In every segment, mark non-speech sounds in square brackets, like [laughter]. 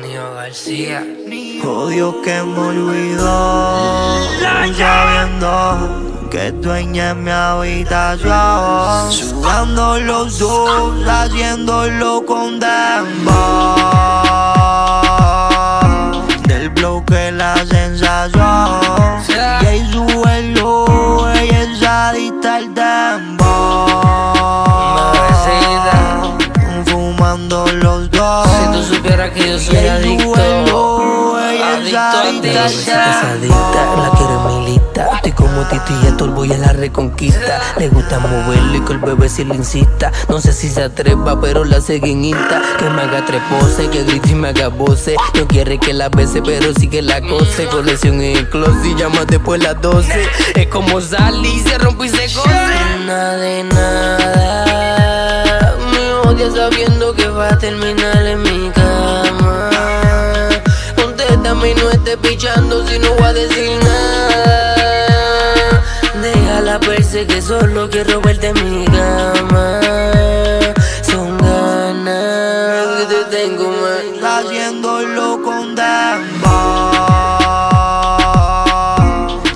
Nio García. Odio que me olvidó, sabiendo que dueña en mi habitación. Sudando los dos, haciéndolo con que yo soy adicto. Adicto a ti. Es adicta, la quiero en mi lista. Estoy como Tito y Héctor, voy a la reconquista. Le gusta moverlo y que el bebé si le insista. No sé si se atreva, pero la sigue en Insta. Que me haga tres poses, que grite y me haga voces. No quiere que la bese, pero sí que la cose. Colección en el closet y llama después las 12. Es como Sally, se rompe y se Pichando si no voy a decir nada. Déjala verse que solo quiero verte en mi cama. Son ganas que te tengo más. haciéndolo con dembow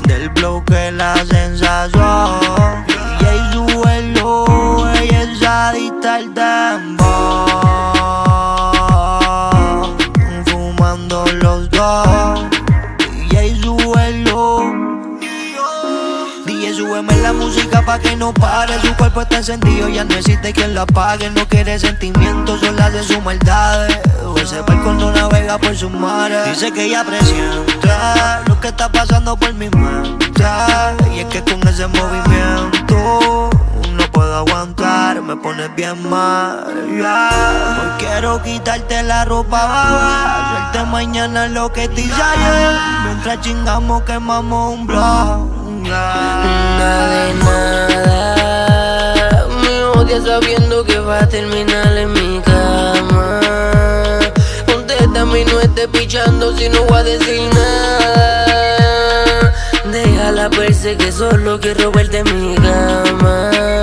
Del bloque la sensación Y ahí suelo, ella es adicta al ahí suelo DJ, súbeme la música pa' que no pare. Su cuerpo está encendido, ya no existe quien lo apague. No quiere sentimientos, solo hace sus maldades Ese barco no navega por sus mares. Dice que ella presienta Lo que está pasando por mi mente. Y es que con ese movimiento pones bien mal ya. Hoy quiero quitarte la ropa, baba Hacerte mañana lo que te hice Mientras chingamos quemamos un blog Nada de nada. Me odia sabiendo que va a terminar en mi cama. Contéstame y no estés pichando si no voy a decir nada. Déjala verse que solo quiero verte en mi cama.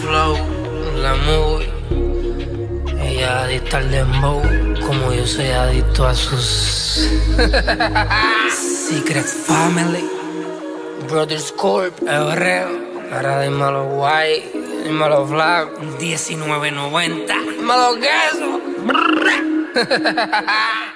Flow. La movie. Ella adicta al dembow. Como yo soy adicto a sus. [laughs] Secret Family. Brothers Corp. Hebreo. Ahora dímelo guay. Dímelo flag. 1990. Dímelo queso. [laughs] [laughs]